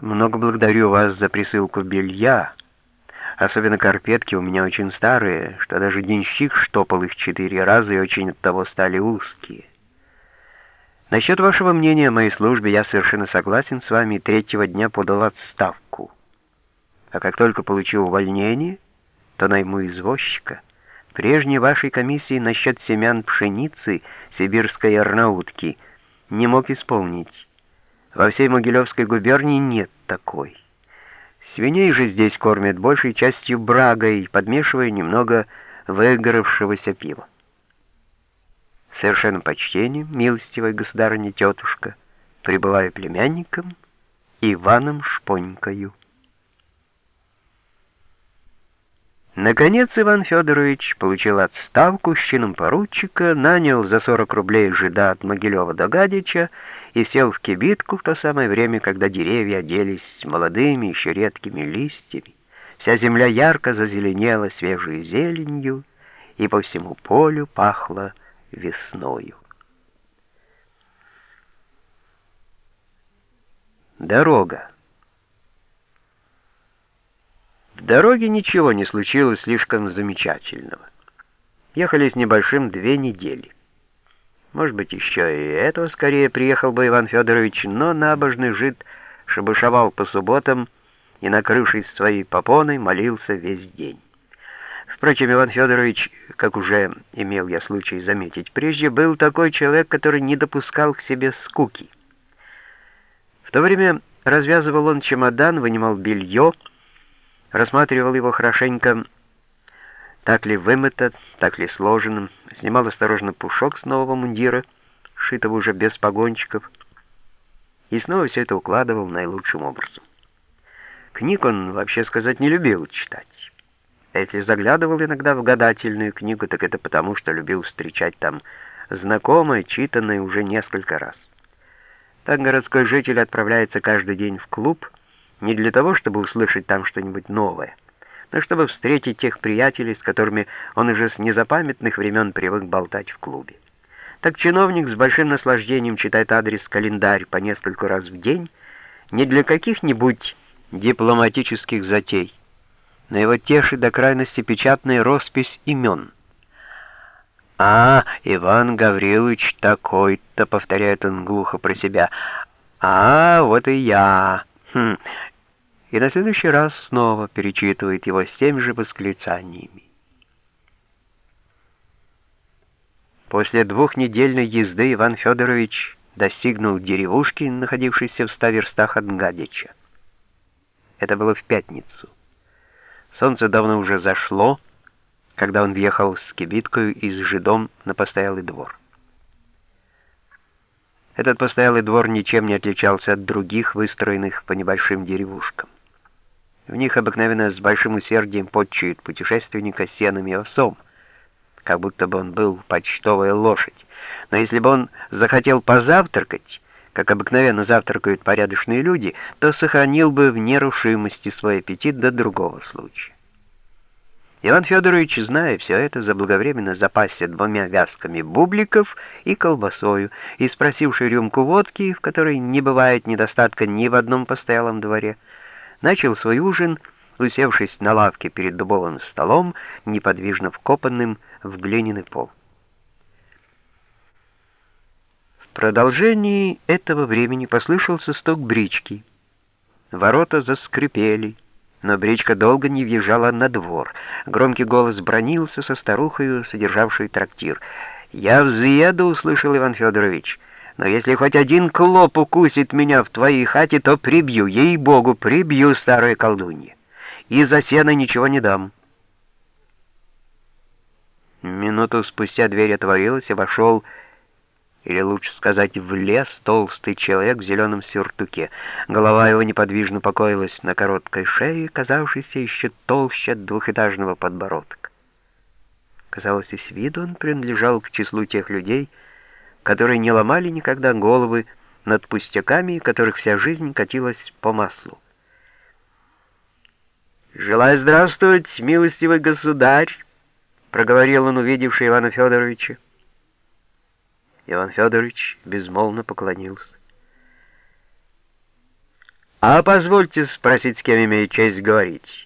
Много благодарю вас за присылку белья. Особенно карпетки у меня очень старые, что даже денщик штопал их четыре раза и очень от того стали узкие. Насчет вашего мнения о моей службе я совершенно согласен с вами третьего дня подал отставку. А как только получу увольнение, то найму извозчика. Прежней вашей комиссии насчет семян пшеницы сибирской арнаутки не мог исполнить. Во всей Могилевской губернии нет такой. Свиней же здесь кормят большей частью брагой, подмешивая немного выгоровшегося пива. Совершенно почтением, милостивая государыня-тетушка, прибываю племянником Иваном Шпонькою. Наконец Иван Федорович получил отставку с чином поручика, нанял за 40 рублей жида от Могилева до Гадича и сел в кибитку в то самое время, когда деревья оделись молодыми, еще редкими листьями. Вся земля ярко зазеленела свежей зеленью, и по всему полю пахло весною. Дорога. В дороге ничего не случилось слишком замечательного. Ехали с небольшим две недели. Может быть, еще и этого скорее приехал бы Иван Федорович, но набожный жид шебушевал по субботам и, накрывшись своей попоной, молился весь день. Впрочем, Иван Федорович, как уже имел я случай заметить прежде, был такой человек, который не допускал к себе скуки. В то время развязывал он чемодан, вынимал белье, рассматривал его хорошенько, так ли вымыто, так ли сложено, снимал осторожно пушок с нового мундира, шитого уже без погончиков, и снова все это укладывал наилучшим образом. Книг он, вообще сказать, не любил читать. Если заглядывал иногда в гадательную книгу, так это потому, что любил встречать там знакомое, читанное уже несколько раз. Так городской житель отправляется каждый день в клуб, не для того, чтобы услышать там что-нибудь новое, но чтобы встретить тех приятелей, с которыми он уже с незапамятных времен привык болтать в клубе. Так чиновник с большим наслаждением читает адрес-календарь по несколько раз в день, не для каких-нибудь дипломатических затей, но его тешит до крайности печатная роспись имен. «А, Иван Гаврилович такой-то», — повторяет он глухо про себя. «А, вот и я». Хм. И на следующий раз снова перечитывает его с теми же восклицаниями. После двухнедельной езды Иван Федорович достигнул деревушки, находившейся в ста верстах от Гадича. Это было в пятницу. Солнце давно уже зашло, когда он въехал с кибиткой и с жидом на постоялый двор. Этот постоялый двор ничем не отличался от других, выстроенных по небольшим деревушкам. В них обыкновенно с большим усердием подчуют путешественника сеном и овсом, как будто бы он был почтовая лошадь. Но если бы он захотел позавтракать, как обыкновенно завтракают порядочные люди, то сохранил бы в нерушимости свой аппетит до другого случая. Иван Федорович, зная все это, заблаговременно запасся двумя вязками бубликов и колбасою, и, спросивший рюмку водки, в которой не бывает недостатка ни в одном постоялом дворе, начал свой ужин, усевшись на лавке перед дубовым столом, неподвижно вкопанным в глиняный пол. В продолжении этого времени послышался стук брички. Ворота заскрипели, но бричка долго не въезжала на двор. Громкий голос бронился со старухою, содержавшей трактир. «Я взъеду», — услышал Иван Федорович. «Но если хоть один клоп укусит меня в твоей хате, то прибью, ей-богу, прибью, старая колдунья. И за сено ничего не дам». Минуту спустя дверь отворилась, и вошел или лучше сказать, в лес толстый человек в зеленом сюртуке. Голова его неподвижно покоилась на короткой шее, казавшейся еще толще двухэтажного подбородка. Казалось, и с виду он принадлежал к числу тех людей, которые не ломали никогда головы над пустяками, которых вся жизнь катилась по маслу. «Желаю здравствовать, милостивый государь!» — проговорил он, увидевший Ивана Федоровича. Иван Федорович безмолвно поклонился. «А позвольте спросить, с кем имею честь говорить?»